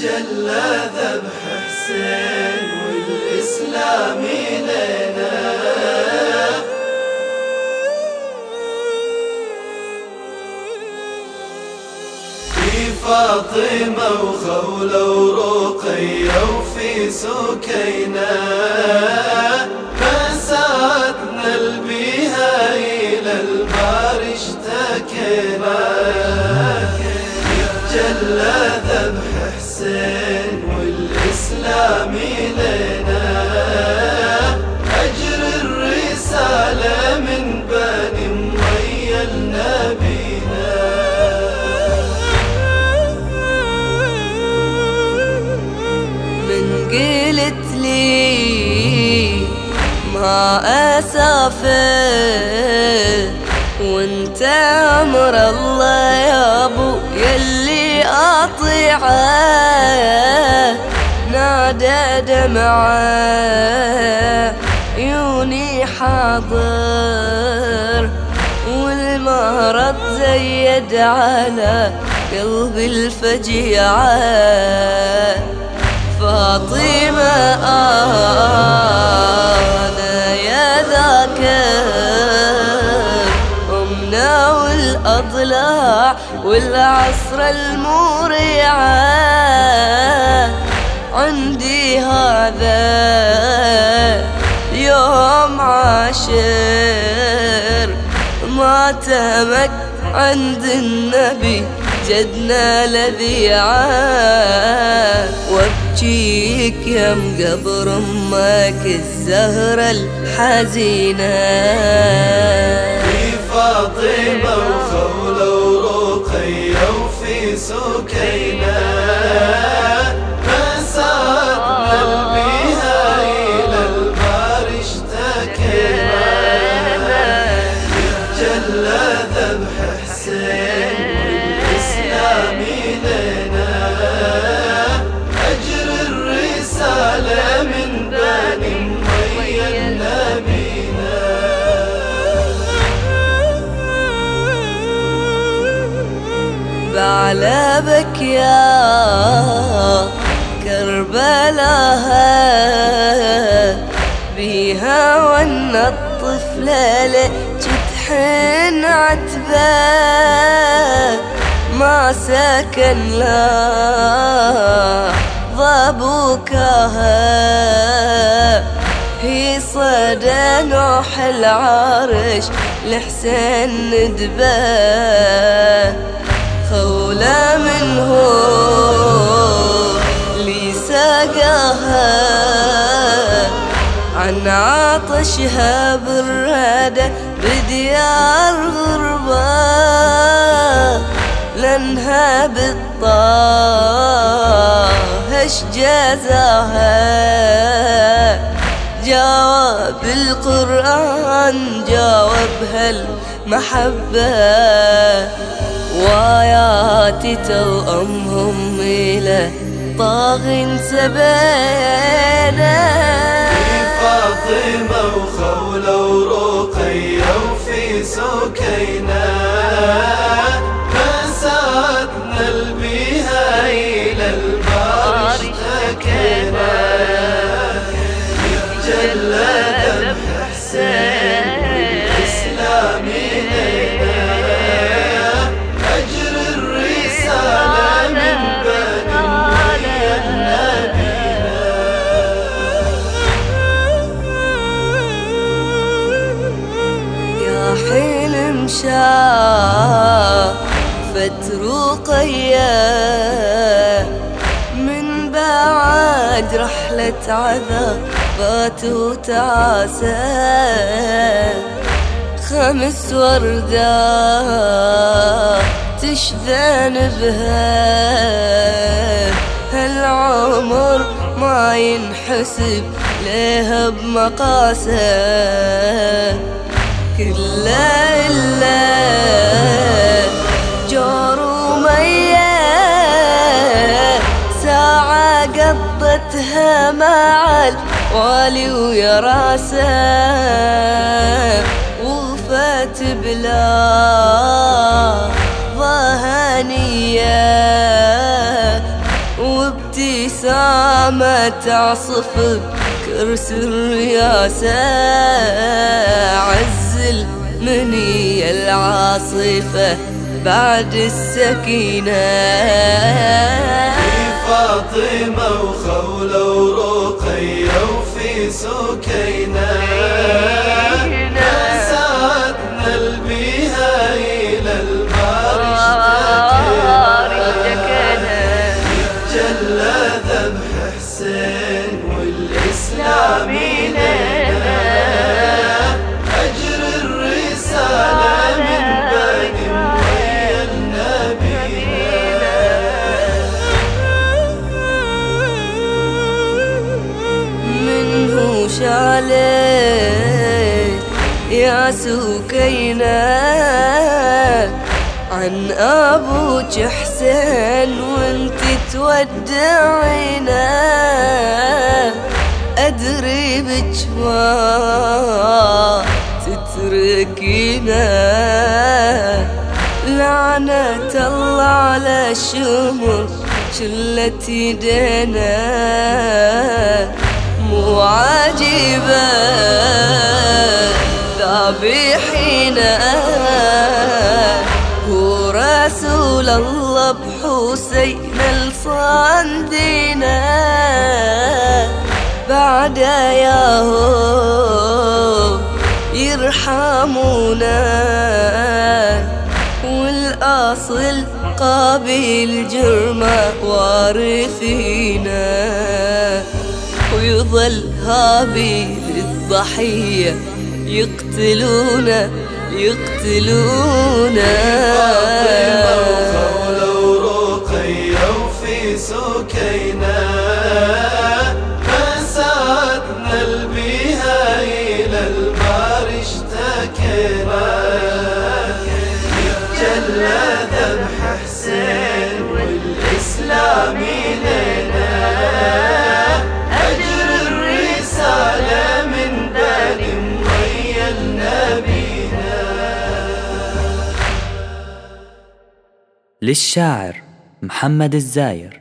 جلى ذبح حسين والإسلام لنا. في فاطمة وخولة ورقية وفي سكينة. مساتنا البيها إلى البار اشتكينا. ذبح حسين والإسلام لنا. أجر الرسالة من بني مضي النبينا. من قلت لي ما أسافر وانت أمر الله يا أبو يلي أطيعه. دمعه عيوني حاضر والمرض زيد على قلبي الفجيعة. فاطمة أنا يا أمنا والأضلاع والعصر المورعة عندي هذا يوم عاشر. ما تمك عند النبي جدنا لذيعة وابجيك يا مقبر أمك الزهرة الحزينة. في فاطمة وخولة ورقية وفي سكينة. بعلبك يا كربلاء. بيها ون الطفلة تحن عتبة. ما سكن لا ضبوكها هي صدى نوح العرش لحسين ندبة. خولة منه لي ساقاها عن عطشها بالردى بديار غربة لأنها بالطاهش جزاها جواب القرآن جاوب هالمحبة وآياتي توأمهم إلى طاغ سبينا في فاطمة وخولة ورقية وفي سكينة. حلم شافت رقية من بعد رحلة عذابات وتعاسة. خمس وردات تشذن بها. هالعمر ما ينحسب ليها بمقاسة. كله مع الوالي ويا راسه وفات بلا ظهنية وبت ما تعصف كرسي الرياسة عز المنية العاصفة بعد السكينة. في فاطمة وخولة ورقية وفي سكينة. يا سكينة عن أبوك حسين وأنت تودعينا. أدري بك ما تتركينا. لعنة الله على الشمر شلت يدينا. مو عجيبة ذابحينا هو رسول الله بحسين الصندينا بعد ياهو يرحمونا. والأصل قابل جرمه وارثينا. ويظل هابيل الضحية يقتلونا يقتلونا فاطمة وخولة ورقية وفي سكينة ما سعدنا البيها إلى البار اشتكينا. للشاعر محمد الزاير.